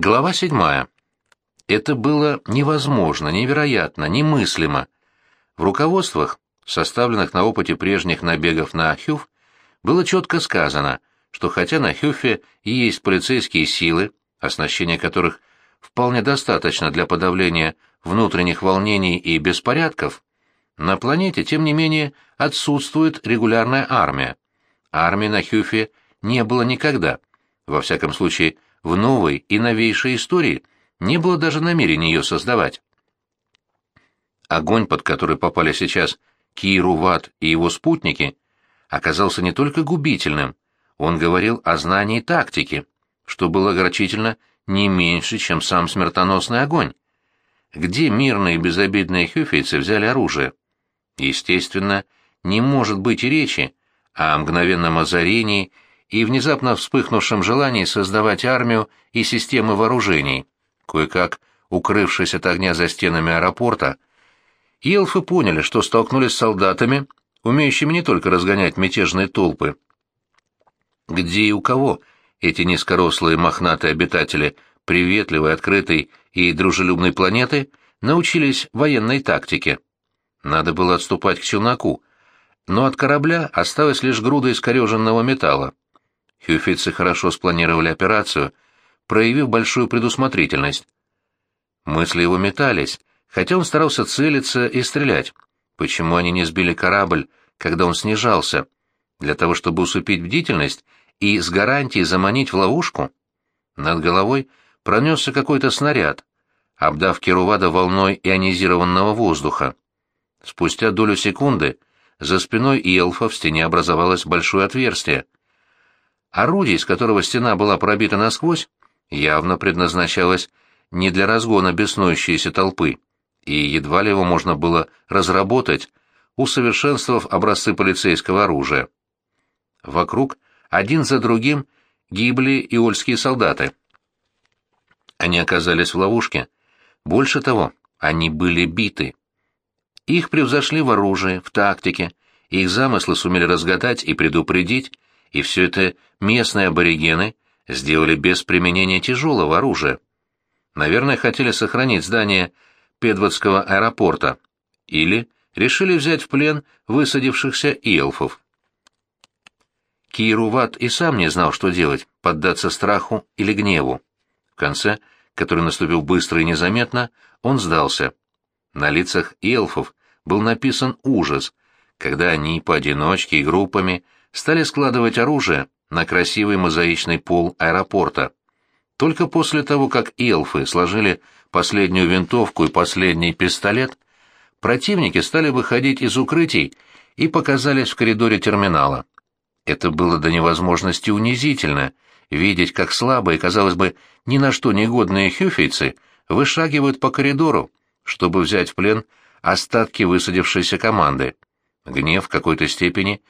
Глава седьмая. Это было невозможно, невероятно, немыслимо. В руководствах, составленных на опыте прежних набегов на Хюф, было четко сказано, что хотя на Хюфе и есть полицейские силы, оснащение которых вполне достаточно для подавления внутренних волнений и беспорядков, на планете, тем не менее, отсутствует регулярная армия. Армии на Хюфе не было никогда. Во всяком случае, в новой и новейшей истории не было даже намерения ее создавать. Огонь, под который попали сейчас Киру Ват и его спутники, оказался не только губительным, он говорил о знании тактики, что было огорчительно не меньше, чем сам смертоносный огонь. Где мирные и безобидные хюфейцы взяли оружие? Естественно, не может быть и речи о мгновенном озарении и внезапно вспыхнувшем желании создавать армию и системы вооружений. Кое-как, укрывшись от огня за стенами аэропорта, елфы поняли, что столкнулись с солдатами, умеющими не только разгонять мятежные толпы. Где и у кого эти низкорослые мохнатые обитатели приветливой, открытой и дружелюбной планеты научились военной тактике? Надо было отступать к челноку, но от корабля осталась лишь груда искореженного металла. Хюфицы хорошо спланировали операцию, проявив большую предусмотрительность. Мысли его метались, хотя он старался целиться и стрелять. Почему они не сбили корабль, когда он снижался? Для того, чтобы усыпить бдительность и с гарантией заманить в ловушку? Над головой пронесся какой-то снаряд, обдав Керувада волной ионизированного воздуха. Спустя долю секунды за спиной Иелфа в стене образовалось большое отверстие. Орудие, из которого стена была пробита насквозь, явно предназначалось не для разгона беснующейся толпы и едва ли его можно было разработать, усовершенствовав образцы полицейского оружия. Вокруг один за другим гибли иольские солдаты. Они оказались в ловушке. Больше того, они были биты. Их превзошли в оружии, в тактике, их замыслы сумели разгадать и предупредить, и все это местные аборигены сделали без применения тяжелого оружия. Наверное, хотели сохранить здание Педводского аэропорта, или решили взять в плен высадившихся эльфов. Кируват и сам не знал, что делать, поддаться страху или гневу. В конце, который наступил быстро и незаметно, он сдался. На лицах эльфов был написан ужас, когда они поодиночке и группами стали складывать оружие на красивый мозаичный пол аэропорта. Только после того, как эльфы сложили последнюю винтовку и последний пистолет, противники стали выходить из укрытий и показались в коридоре терминала. Это было до невозможности унизительно — видеть, как слабые, казалось бы, ни на что негодные хюфейцы вышагивают по коридору, чтобы взять в плен остатки высадившейся команды. Гнев в какой-то степени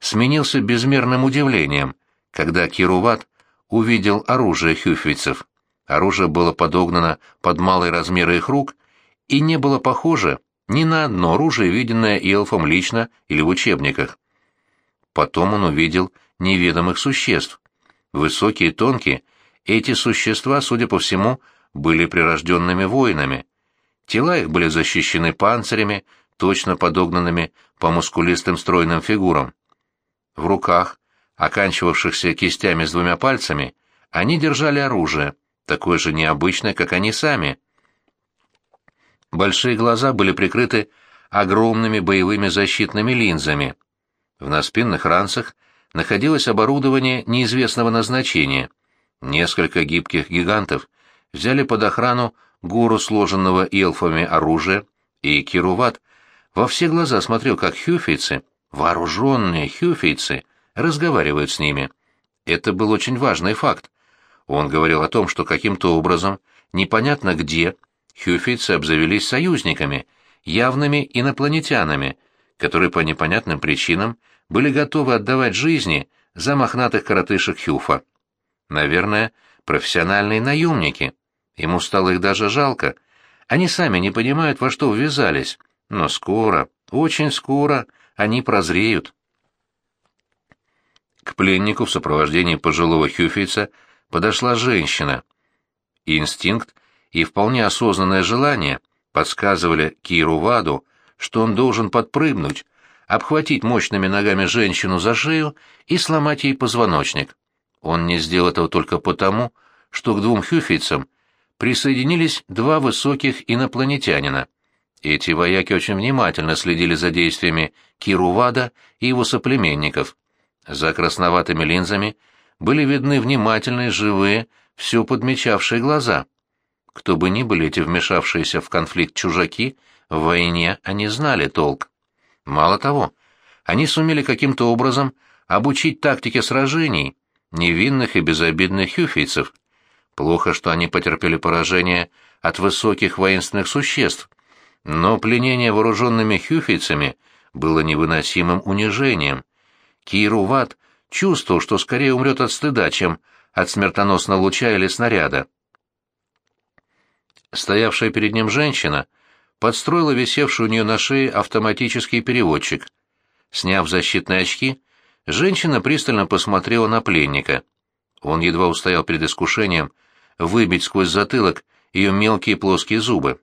сменился безмерным удивлением, когда Кируват увидел оружие хюфвицев. Оружие было подогнано под малые размеры их рук и не было похоже ни на одно оружие, виденное Иэлфом лично или в учебниках. Потом он увидел неведомых существ. Высокие и тонкие, эти существа, судя по всему, были прирожденными воинами. Тела их были защищены панцирями, точно подогнанными по мускулистым стройным фигурам. В руках оканчивавшихся кистями с двумя пальцами, они держали оружие, такое же необычное, как они сами. Большие глаза были прикрыты огромными боевыми защитными линзами. В наспинных ранцах находилось оборудование неизвестного назначения. Несколько гибких гигантов взяли под охрану гору сложенного эльфами оружия, и Кируват во все глаза смотрел, как хюфейцы, вооруженные хюфейцы, разговаривают с ними. Это был очень важный факт. Он говорил о том, что каким-то образом, непонятно где, хюфейцы обзавелись союзниками, явными инопланетянами, которые по непонятным причинам были готовы отдавать жизни за мохнатых коротышек Хюфа. Наверное, профессиональные наемники. Ему стало их даже жалко. Они сами не понимают, во что ввязались, но скоро, очень скоро они прозреют. К пленнику в сопровождении пожилого хюфейца подошла женщина. Инстинкт и вполне осознанное желание подсказывали Киру Ваду, что он должен подпрыгнуть, обхватить мощными ногами женщину за шею и сломать ей позвоночник. Он не сделал этого только потому, что к двум хюфийцам присоединились два высоких инопланетянина. Эти вояки очень внимательно следили за действиями Кирувада и его соплеменников. За красноватыми линзами были видны внимательные, живые, все подмечавшие глаза. Кто бы ни были эти вмешавшиеся в конфликт чужаки, в войне они знали толк. Мало того, они сумели каким-то образом обучить тактике сражений невинных и безобидных хюфийцев. Плохо, что они потерпели поражение от высоких воинственных существ, но пленение вооруженными хюфийцами было невыносимым унижением. Кируват чувствовал, что скорее умрет от стыда, чем от смертоносного луча или снаряда. Стоявшая перед ним женщина подстроила висевший у нее на шее автоматический переводчик. Сняв защитные очки, женщина пристально посмотрела на пленника. Он едва устоял перед искушением выбить сквозь затылок ее мелкие плоские зубы.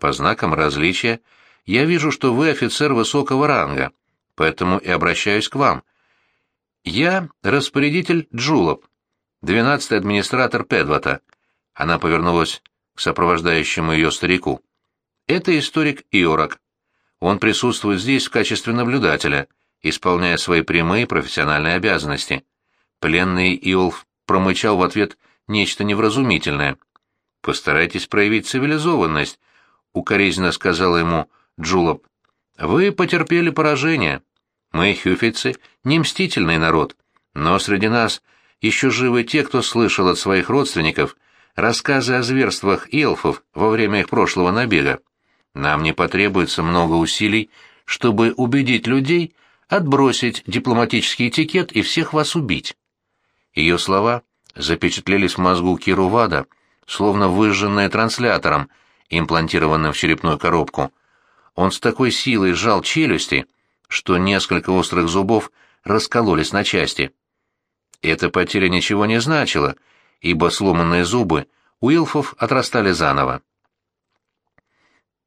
По знакам различия я вижу, что вы офицер высокого ранга, поэтому и обращаюсь к вам. Я распорядитель Джулоп, двенадцатый администратор Педвата. Она повернулась к сопровождающему ее старику. Это историк Иорак. Он присутствует здесь в качестве наблюдателя, исполняя свои прямые профессиональные обязанности. Пленный Иолф промычал в ответ нечто невразумительное. «Постарайтесь проявить цивилизованность», — укоризненно сказала ему Джулоп. «Вы потерпели поражение. Мы, хюфицы, не мстительный народ, но среди нас еще живы те, кто слышал от своих родственников рассказы о зверствах эльфов во время их прошлого набега. Нам не потребуется много усилий, чтобы убедить людей отбросить дипломатический этикет и всех вас убить». Ее слова запечатлелись в мозгу Кирувада, словно выжженные транслятором, имплантированным в черепную коробку. Он с такой силой сжал челюсти, что несколько острых зубов раскололись на части. Эта потеря ничего не значила, ибо сломанные зубы у Илфов отрастали заново.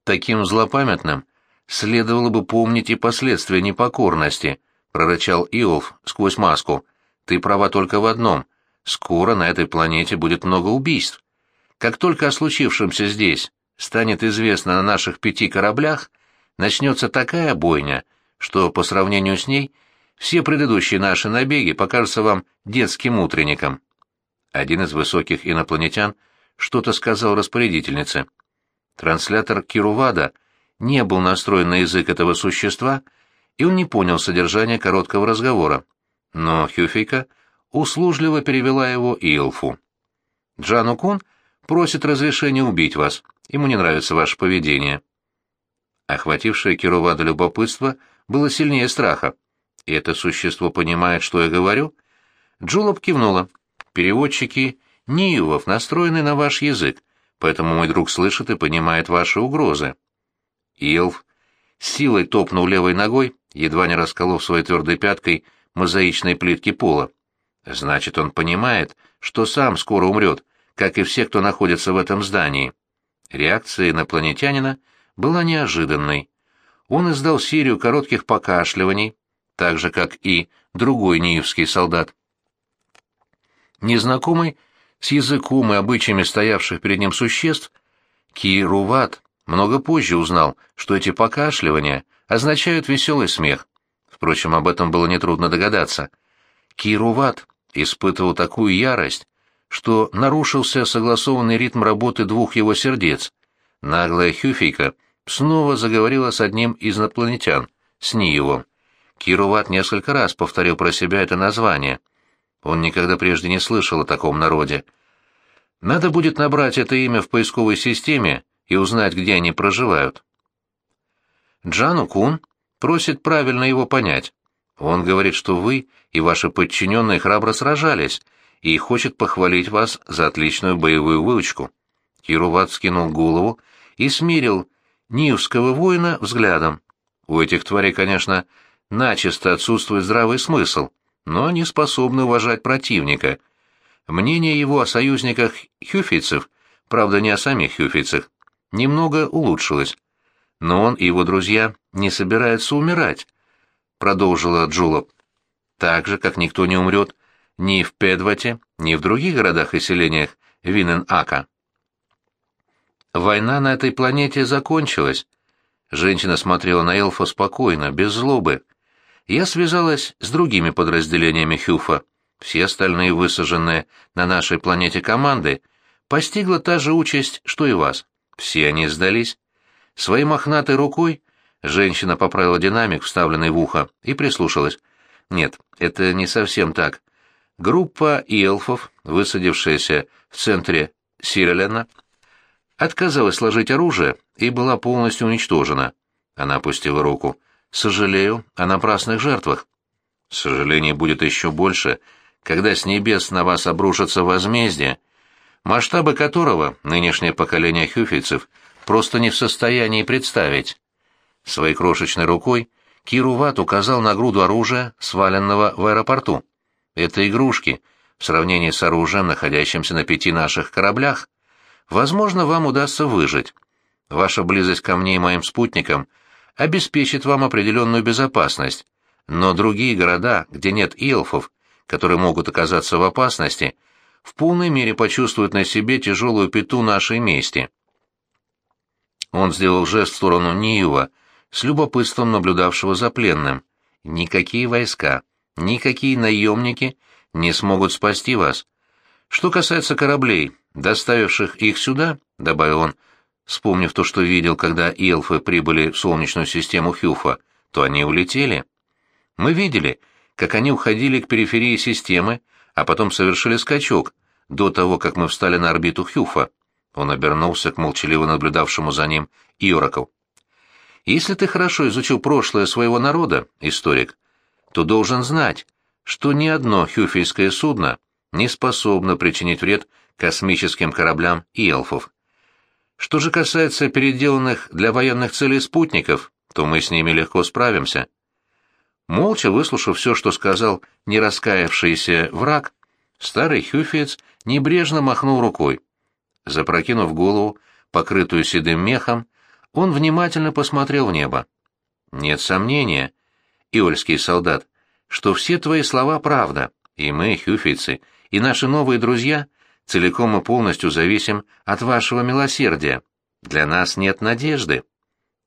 Таким злопамятным следовало бы помнить и последствия непокорности, прорычал Иолф сквозь маску. Ты права только в одном. Скоро на этой планете будет много убийств. Как только о случившемся здесь станет известно на наших пяти кораблях, начнется такая бойня, что по сравнению с ней все предыдущие наши набеги покажутся вам детским утренником. Один из высоких инопланетян что-то сказал распорядительнице. Транслятор Кирувада не был настроен на язык этого существа, и он не понял содержания короткого разговора. Но Хюфейка услужливо перевела его Илфу. «Джану Кун просит разрешения убить вас. Ему не нравится ваше поведение». Охватившее Кирувада любопытство было сильнее страха. «И это существо понимает, что я говорю?» Джулоп кивнула. «Переводчики Ниювов настроены на ваш язык, поэтому мой друг слышит и понимает ваши угрозы». Илф силой топнул левой ногой, едва не расколов своей твердой пяткой мозаичной плитки пола. Значит, он понимает, что сам скоро умрет, как и все, кто находится в этом здании. Реакция инопланетянина была неожиданной. Он издал серию коротких покашливаний, так же, как и другой ниевский солдат. Незнакомый с языком и обычаями стоявших перед ним существ, Кируват много позже узнал, что эти покашливания означают веселый смех. Впрочем, об этом было нетрудно догадаться. Кируват испытывал такую ярость, что нарушился согласованный ритм работы двух его сердец. Наглая Хюфейка снова заговорила с одним из инопланетян, с Ниевом. Кируват несколько раз повторил про себя это название. Он никогда прежде не слышал о таком народе. Надо будет набрать это имя в поисковой системе и узнать, где они проживают. Джану Кун просит правильно его понять. Он говорит, что вы и ваши подчиненные храбро сражались, и хочет похвалить вас за отличную боевую выучку. Кируват скинул голову и смирил Ниевского воина взглядом. У этих тварей, конечно, начисто отсутствует здравый смысл, но они способны уважать противника. Мнение его о союзниках хюфийцев правда не о самих хюфицах, немного улучшилось. Но он и его друзья не собираются умирать, продолжила Джулоп. Так же, как никто не умрет ни в Педвате, ни в других городах и селениях Винен-Ака. Война на этой планете закончилась. Женщина смотрела на эльфа спокойно, без злобы. Я связалась с другими подразделениями Хюфа. Все остальные высаженные на нашей планете команды постигла та же участь, что и вас. Все они сдались. Своей мохнатой рукой женщина поправила динамик, вставленный в ухо, и прислушалась. Нет, это не совсем так. Группа эльфов, высадившаяся в центре Сирелена, отказалась сложить оружие и была полностью уничтожена. Она опустила руку. «Сожалею о напрасных жертвах. Сожалений будет еще больше, когда с небес на вас обрушится возмездие, масштабы которого нынешнее поколение хюфийцев просто не в состоянии представить». Своей крошечной рукой Киру Ват указал на груду оружия, сваленного в аэропорту. «Это игрушки, в сравнении с оружием, находящимся на пяти наших кораблях. Возможно, вам удастся выжить. Ваша близость ко мне и моим спутникам обеспечит вам определенную безопасность, но другие города, где нет эльфов, которые могут оказаться в опасности, в полной мере почувствуют на себе тяжелую пету нашей мести. Он сделал жест в сторону Ниева, с любопытством наблюдавшего за пленным. Никакие войска, никакие наемники не смогут спасти вас. Что касается кораблей, доставивших их сюда, — добавил он, вспомнив то, что видел, когда эльфы прибыли в солнечную систему Хюфа, то они улетели. Мы видели, как они уходили к периферии системы, а потом совершили скачок, до того, как мы встали на орбиту Хюфа. Он обернулся к молчаливо наблюдавшему за ним Иоракл. «Если ты хорошо изучил прошлое своего народа, историк, то должен знать, что ни одно хюфейское судно не способно причинить вред космическим кораблям и эльфов. Что же касается переделанных для военных целей спутников, то мы с ними легко справимся. Молча выслушав все, что сказал нераскаявшийся враг, старый хюфиец небрежно махнул рукой. Запрокинув голову, покрытую седым мехом, он внимательно посмотрел в небо. Нет сомнения, иольский солдат, что все твои слова правда, и мы, хюфийцы, и наши новые друзья целиком и полностью зависим от вашего милосердия. Для нас нет надежды.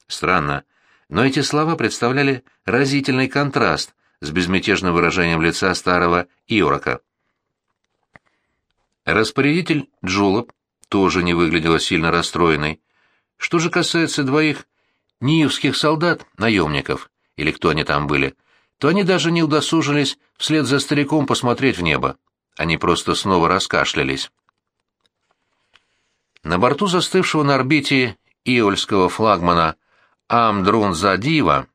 Странно, но эти слова представляли разительный контраст с безмятежным выражением лица старого Иорока. Распорядитель Джулоп тоже не выглядела сильно расстроенной. Что же касается двоих ниевских солдат, наемников, или кто они там были, то они даже не удосужились вслед за стариком посмотреть в небо. Они просто снова раскашлялись. На борту застывшего на орбите иольского флагмана Амдрун-Задива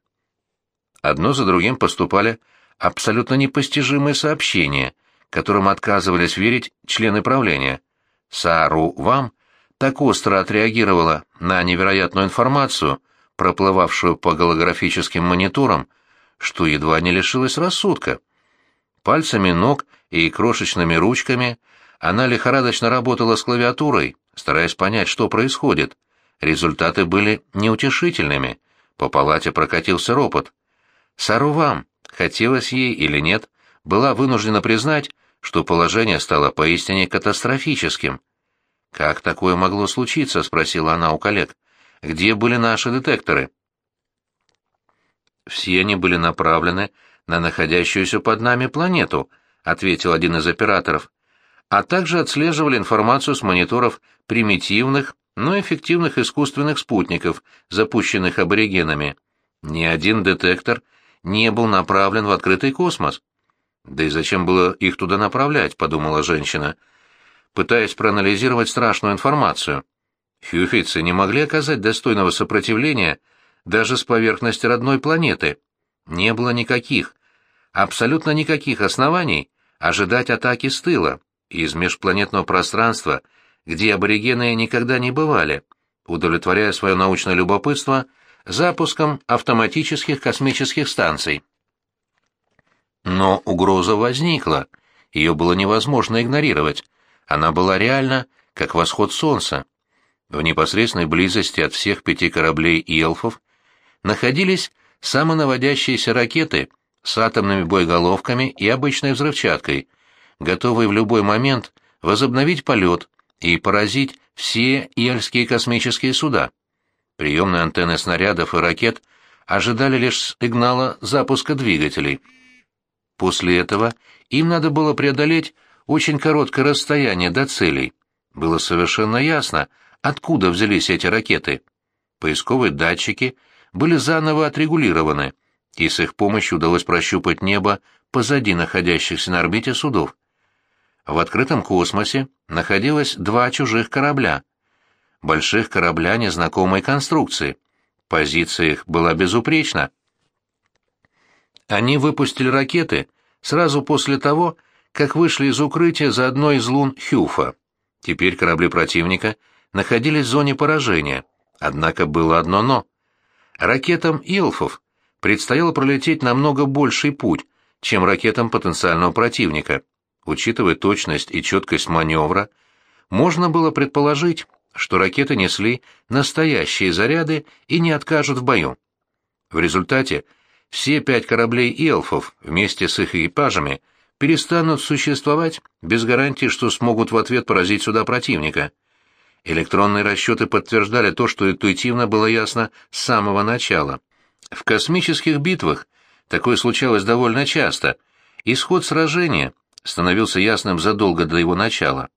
одно за другим поступали абсолютно непостижимые сообщения, которым отказывались верить члены правления. Сару Вам так остро отреагировала на невероятную информацию, проплывавшую по голографическим мониторам, что едва не лишилась рассудка. Пальцами ног и крошечными ручками она лихорадочно работала с клавиатурой, стараясь понять, что происходит. Результаты были неутешительными. По палате прокатился ропот. Сарувам, хотелось ей или нет, была вынуждена признать, что положение стало поистине катастрофическим. «Как такое могло случиться?» — спросила она у коллег. «Где были наши детекторы?» «Все они были направлены на находящуюся под нами планету», — ответил один из операторов, «а также отслеживали информацию с мониторов примитивных, но эффективных искусственных спутников, запущенных аборигенами. Ни один детектор не был направлен в открытый космос». «Да и зачем было их туда направлять?» — подумала женщина, пытаясь проанализировать страшную информацию. Хьюфицы не могли оказать достойного сопротивления даже с поверхности родной планеты. Не было никаких, абсолютно никаких оснований ожидать атаки с тыла, из межпланетного пространства, где аборигены никогда не бывали, удовлетворяя свое научное любопытство запуском автоматических космических станций. Но угроза возникла, ее было невозможно игнорировать, она была реальна, как восход солнца. В непосредственной близости от всех пяти кораблей и эльфов находились самонаводящиеся ракеты с атомными боеголовками и обычной взрывчаткой, готовые в любой момент возобновить полет и поразить все иэльские космические суда. Приемные антенны снарядов и ракет ожидали лишь сигнала запуска двигателей. После этого им надо было преодолеть очень короткое расстояние до целей. Было совершенно ясно, откуда взялись эти ракеты. Поисковые датчики были заново отрегулированы, и с их помощью удалось прощупать небо позади находящихся на орбите судов. В открытом космосе находилось два чужих корабля. Больших корабля незнакомой конструкции. Позиция их была безупречна. Они выпустили ракеты сразу после того, как вышли из укрытия за одной из лун Хюфа. Теперь корабли противника находились в зоне поражения, однако было одно «но». Ракетам Илфов предстояло пролететь намного больший путь, чем ракетам потенциального противника. Учитывая точность и четкость маневра, можно было предположить, что ракеты несли настоящие заряды и не откажут в бою. В результате все пять кораблей Илфов вместе с их экипажами перестанут существовать без гарантии, что смогут в ответ поразить сюда противника. Электронные расчеты подтверждали то, что интуитивно было ясно с самого начала. В космических битвах такое случалось довольно часто. Исход сражения становился ясным задолго до его начала.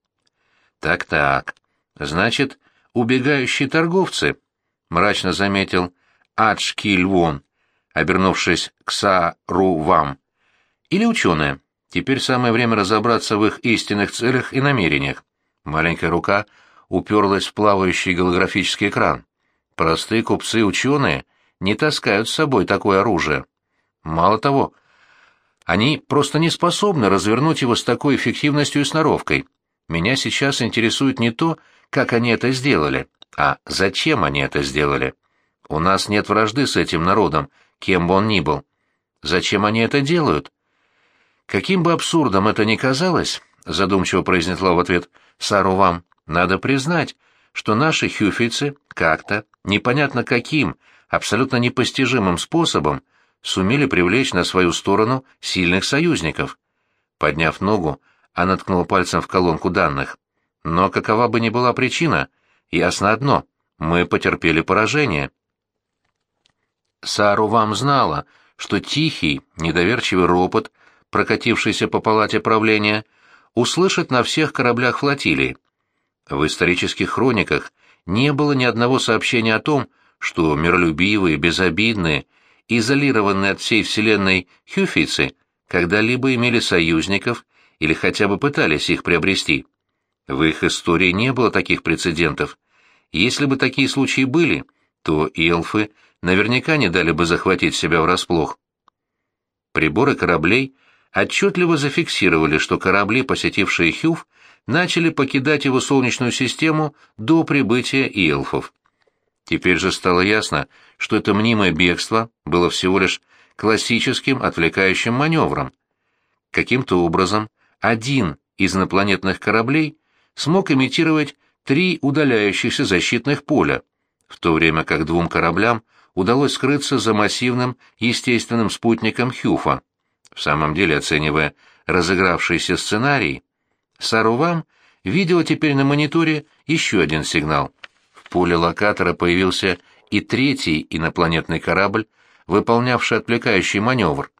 Так-так, значит, убегающие торговцы, мрачно заметил Аджкильвон, обернувшись к Са-Ру-Вам. Или ученые. Теперь самое время разобраться в их истинных целях и намерениях. Маленькая рука уперлась в плавающий голографический экран. Простые купцы-ученые не таскают с собой такое оружие. Мало того, они просто не способны развернуть его с такой эффективностью и сноровкой. Меня сейчас интересует не то, как они это сделали, а зачем они это сделали. У нас нет вражды с этим народом, кем бы он ни был. Зачем они это делают? Каким бы абсурдом это ни казалось, задумчиво произнесла в ответ Сару вам, надо признать, что наши хюфицы как-то, непонятно каким, абсолютно непостижимым способом, сумели привлечь на свою сторону сильных союзников. Подняв ногу, она ткнула пальцем в колонку данных. Но какова бы ни была причина, ясно одно — мы потерпели поражение. Сару вам знала, что тихий, недоверчивый ропот, прокатившийся по палате правления, услышат на всех кораблях флотилии. В исторических хрониках не было ни одного сообщения о том, что миролюбивые, безобидные, изолированные от всей вселенной хюфицы когда-либо имели союзников или хотя бы пытались их приобрести. В их истории не было таких прецедентов. Если бы такие случаи были, то эльфы наверняка не дали бы захватить себя врасплох. Приборы кораблей отчетливо зафиксировали, что корабли, посетившие Хюф, начали покидать его солнечную систему до прибытия эльфов. Теперь же стало ясно, что это мнимое бегство было всего лишь классическим отвлекающим маневром. Каким-то образом один из инопланетных кораблей смог имитировать три удаляющихся защитных поля, в то время как двум кораблям удалось скрыться за массивным естественным спутником Хюфа. В самом деле, оценивая разыгравшийся сценарий, Сарувам видела теперь на мониторе еще один сигнал. В поле локатора появился и третий инопланетный корабль, выполнявший отвлекающий маневр.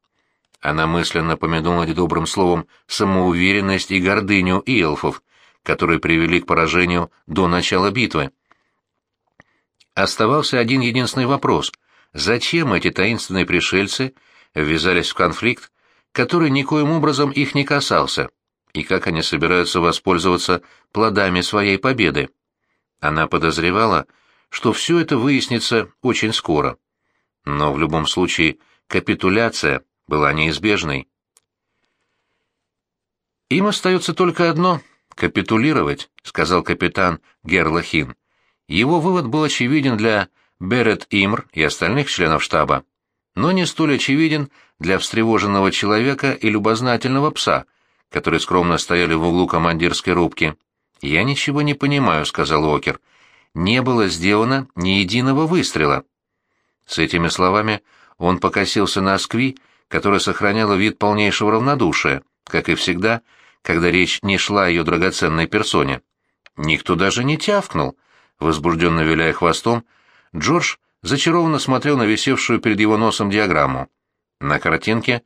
Она мысленно помянула добрым словом самоуверенность и гордыню Иэлфов, которые привели к поражению до начала битвы. Оставался один единственный вопрос. Зачем эти таинственные пришельцы ввязались в конфликт, который никоим образом их не касался, и как они собираются воспользоваться плодами своей победы? Она подозревала, что все это выяснится очень скоро. Но в любом случае капитуляция была неизбежной. «Им остается только одно — капитулировать», — сказал капитан Герлахин. Его вывод был очевиден для Берет Имр и остальных членов штаба, но не столь очевиден для встревоженного человека и любознательного пса, которые скромно стояли в углу командирской рубки. «Я ничего не понимаю», — сказал Окер. «Не было сделано ни единого выстрела». С этими словами он покосился на Скви, которая сохраняла вид полнейшего равнодушия, как и всегда, когда речь не шла о ее драгоценной персоне. Никто даже не тявкнул. Возбужденно виляя хвостом, Джордж зачарованно смотрел на висевшую перед его носом диаграмму. На картинке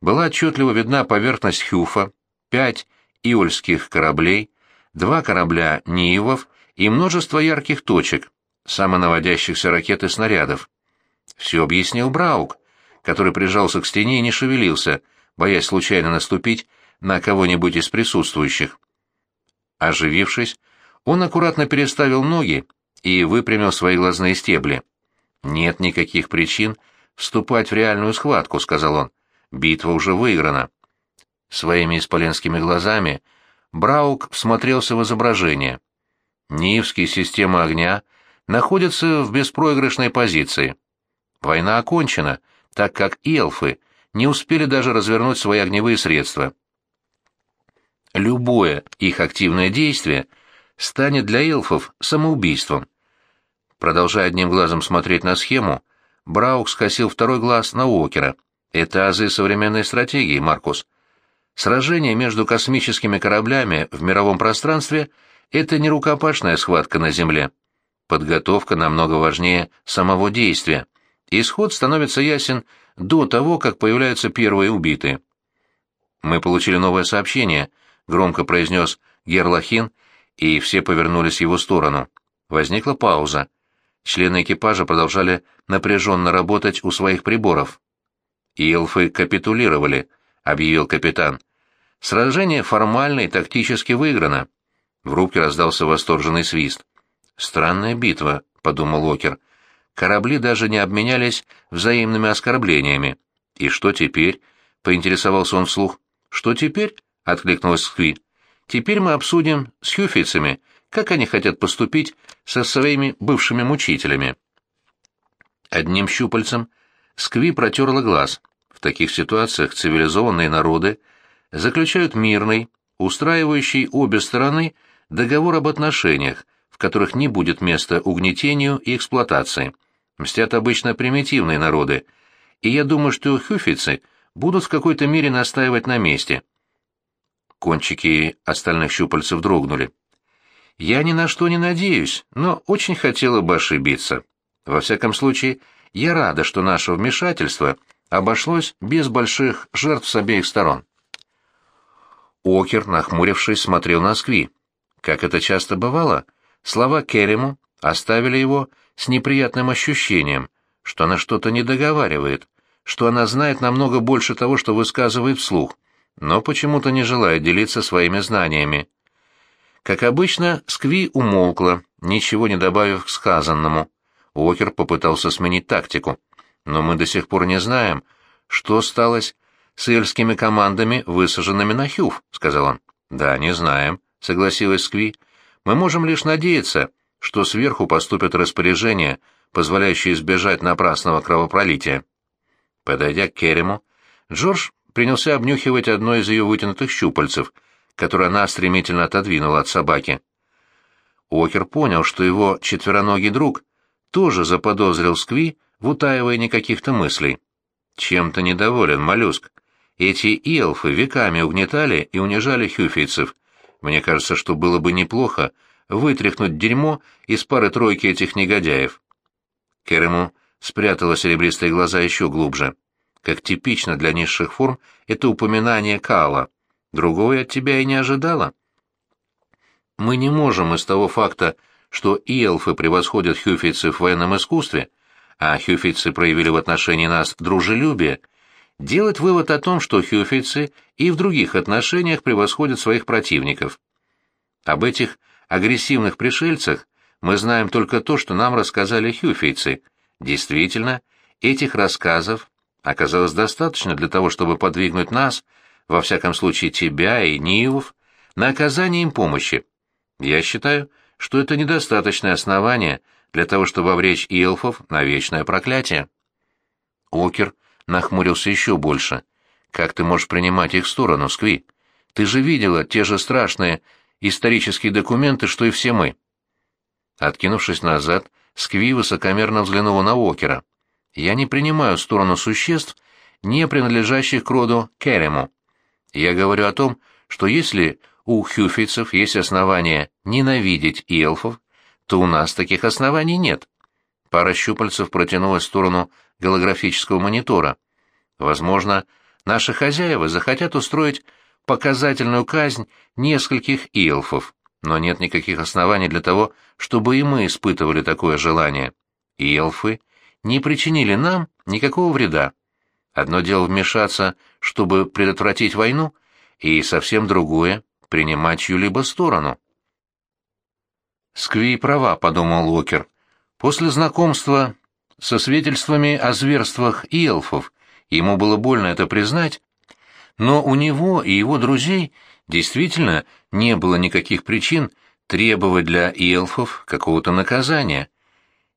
была отчетливо видна поверхность Хюфа, пять иольских кораблей, два корабля Ниевов и множество ярких точек, самонаводящихся ракет и снарядов. Все объяснил Браук, который прижался к стене и не шевелился, боясь случайно наступить на кого-нибудь из присутствующих. Оживившись, он аккуратно переставил ноги и выпрямил свои глазные стебли. «Нет никаких причин вступать в реальную схватку», — сказал он. «Битва уже выиграна». Своими исполенскими глазами Браук всмотрелся в изображение. Нивские системы огня находятся в беспроигрышной позиции. Война окончена, так как эльфы не успели даже развернуть свои огневые средства. Любое их активное действие станет для эльфов самоубийством. Продолжая одним глазом смотреть на схему, Браук скосил второй глаз на Уокера. Это азы современной стратегии, Маркус. Сражение между космическими кораблями в мировом пространстве — это не рукопашная схватка на Земле. Подготовка намного важнее самого действия. Исход становится ясен до того, как появляются первые убитые. «Мы получили новое сообщение», — громко произнес Герлахин, и все повернулись в его сторону. Возникла пауза. Члены экипажа продолжали напряженно работать у своих приборов. «Илфы капитулировали», — объявил капитан. «Сражение формально и тактически выиграно». В рубке раздался восторженный свист. «Странная битва», — подумал Окер. «Корабли даже не обменялись взаимными оскорблениями. И что теперь?» — поинтересовался он вслух. «Что теперь?» — откликнулась Скви. «Теперь мы обсудим с хюфицами, как они хотят поступить со своими бывшими мучителями». Одним щупальцем Скви протерла глаз. В таких ситуациях цивилизованные народы заключают мирный, устраивающий обе стороны договор об отношениях, в которых не будет места угнетению и эксплуатации. Мстят обычно примитивные народы, и я думаю, что хюфицы будут в какой-то мере настаивать на месте. Кончики остальных щупальцев дрогнули. Я ни на что не надеюсь, но очень хотела бы ошибиться. Во всяком случае, я рада, что наше вмешательство обошлось без больших жертв с обеих сторон. Окер, нахмурившись, смотрел на Скви. Как это часто бывало, слова Керему оставили его с неприятным ощущением, что она что-то не договаривает, что она знает намного больше того, что высказывает вслух, но почему-то не желает делиться своими знаниями. Как обычно, Скви умолкла, ничего не добавив к сказанному. Уокер попытался сменить тактику. Но мы до сих пор не знаем, что сталось с эльскими командами, высаженными на Хюф, — сказал он. Да, не знаем, — согласилась Скви. Мы можем лишь надеяться, что сверху поступят распоряжения, позволяющие избежать напрасного кровопролития. Подойдя к Керему, Джордж принялся обнюхивать одно из ее вытянутых щупальцев, которое она стремительно отодвинула от собаки. Уокер понял, что его четвероногий друг тоже заподозрил Скви в утаивании каких-то мыслей. Чем-то недоволен моллюск. Эти иэлфы веками угнетали и унижали хюфийцев. Мне кажется, что было бы неплохо вытряхнуть дерьмо из пары-тройки этих негодяев. Керему спрятала серебристые глаза еще глубже. Как типично для низших форм, это упоминание Кала. Другое от тебя и не ожидала. Мы не можем из того факта, что иэлфы превосходят хюфийцев в военном искусстве, а хюфийцы проявили в отношении нас дружелюбие, делать вывод о том, что хюфийцы и в других отношениях превосходят своих противников. Об этих агрессивных пришельцах мы знаем только то, что нам рассказали хюфийцы. Действительно, этих рассказов оказалось достаточно для того, чтобы подвигнуть нас, во всяком случае тебя и Ниевов, на оказание им помощи. Я считаю, что это недостаточное основание для того, чтобы обречь эльфов на вечное проклятие. Окер нахмурился еще больше. «Как ты можешь принимать их сторону, Скви? Ты же видела те же страшные исторические документы, что и все мы. Откинувшись назад, Скви высокомерно взглянула на Уокера. «Я не принимаю сторону существ, не принадлежащих к роду Керему. Я говорю о том, что если у хюфицев есть основания ненавидеть эльфов, то у нас таких оснований нет. Пара щупальцев протянулась в сторону голографического монитора. Возможно, наши хозяева захотят устроить показательную казнь нескольких эльфов, но нет никаких оснований для того, чтобы и мы испытывали такое желание. И эльфы не причинили нам никакого вреда. Одно дело вмешаться, чтобы предотвратить войну, и совсем другое — принимать чью-либо сторону. «Скви права», — подумал Локер. «После знакомства со свидетельствами о зверствах и эльфов ему было больно это признать, но у него и его друзей действительно не было никаких причин требовать для эльфов какого-то наказания.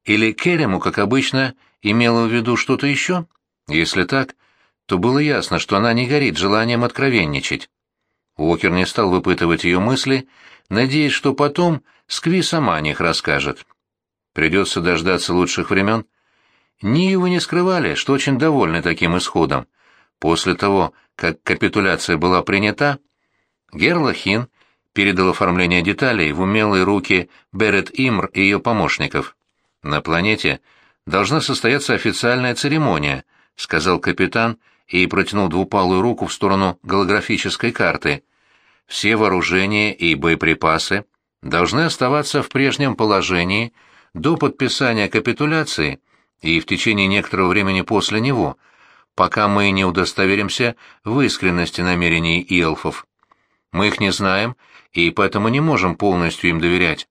Или Керему, как обычно, имела в виду что-то еще? Если так, то было ясно, что она не горит желанием откровенничать. Уокер не стал выпытывать ее мысли, надеясь, что потом Скви сама о них расскажет. Придется дождаться лучших времен. Ниевы не скрывали, что очень довольны таким исходом. После того, как капитуляция была принята, Герлахин передал оформление деталей в умелые руки Берет Имр и ее помощников. На планете должна состояться официальная церемония, сказал капитан и протянул двупалую руку в сторону голографической карты. Все вооружения и боеприпасы должны оставаться в прежнем положении до подписания капитуляции и в течение некоторого времени после него, пока мы не удостоверимся в искренности намерений эльфов. Мы их не знаем, и поэтому не можем полностью им доверять.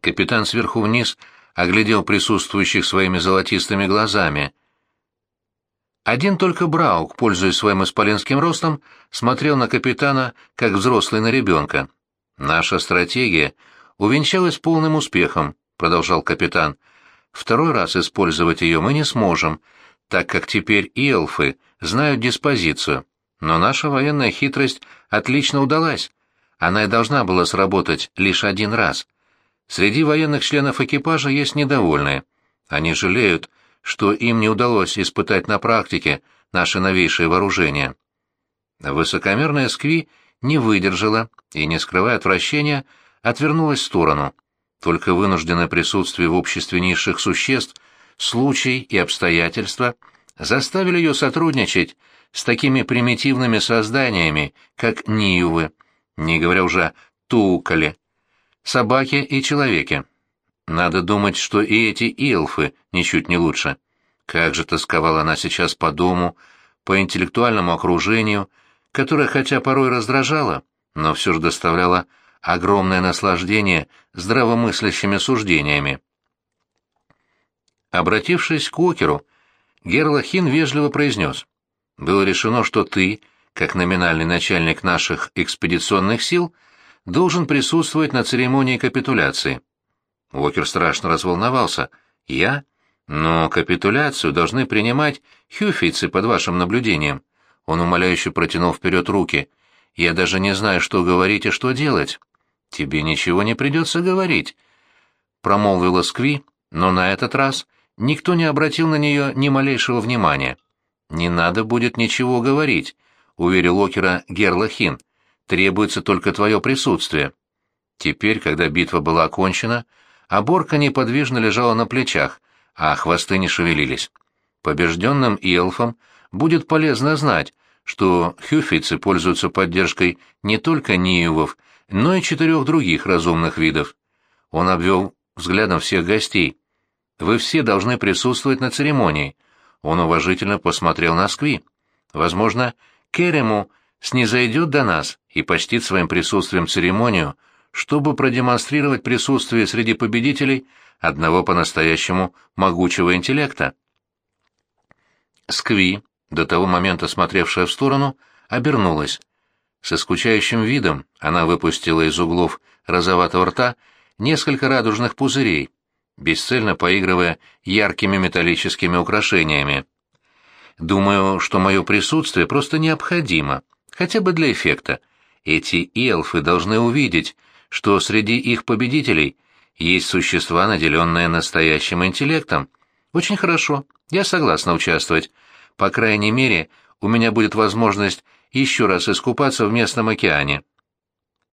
Капитан сверху вниз оглядел присутствующих своими золотистыми глазами — один только Браук, пользуясь своим исполинским ростом, смотрел на капитана, как взрослый на ребенка. «Наша стратегия увенчалась полным успехом», — продолжал капитан. «Второй раз использовать ее мы не сможем, так как теперь и эльфы знают диспозицию. Но наша военная хитрость отлично удалась. Она и должна была сработать лишь один раз. Среди военных членов экипажа есть недовольные. Они жалеют, что им не удалось испытать на практике наше новейшее вооружение. Высокомерная Скви не выдержала и, не скрывая отвращения, отвернулась в сторону. Только вынужденное присутствие в обществе низших существ, случай и обстоятельства заставили ее сотрудничать с такими примитивными созданиями, как Ниювы, не говоря уже Тукали, собаки и человеки. Надо думать, что и эти илфы ничуть не лучше. Как же тосковала она сейчас по дому, по интеллектуальному окружению, которое хотя порой раздражало, но все же доставляло огромное наслаждение здравомыслящими суждениями. Обратившись к Океру, Герлахин вежливо произнес. «Было решено, что ты, как номинальный начальник наших экспедиционных сил, должен присутствовать на церемонии капитуляции. Уокер страшно разволновался. «Я? Но капитуляцию должны принимать хюфийцы под вашим наблюдением». Он умоляюще протянул вперед руки. «Я даже не знаю, что говорить и что делать». «Тебе ничего не придется говорить», — промолвила Скви, но на этот раз никто не обратил на нее ни малейшего внимания. «Не надо будет ничего говорить», — уверил Окера Герлахин. «Требуется только твое присутствие». Теперь, когда битва была окончена, — а Борка неподвижно лежала на плечах, а хвосты не шевелились. Побежденным эльфам будет полезно знать, что хюфицы пользуются поддержкой не только ниевов, но и четырех других разумных видов. Он обвел взглядом всех гостей. «Вы все должны присутствовать на церемонии». Он уважительно посмотрел на Скви. «Возможно, Керему снизойдет до нас и почтит своим присутствием церемонию, чтобы продемонстрировать присутствие среди победителей одного по-настоящему могучего интеллекта. Скви, до того момента смотревшая в сторону, обернулась. Со скучающим видом она выпустила из углов розоватого рта несколько радужных пузырей, бесцельно поигрывая яркими металлическими украшениями. «Думаю, что мое присутствие просто необходимо, хотя бы для эффекта, Эти эльфы должны увидеть, что среди их победителей есть существа, наделенные настоящим интеллектом. Очень хорошо, я согласна участвовать. По крайней мере, у меня будет возможность еще раз искупаться в местном океане.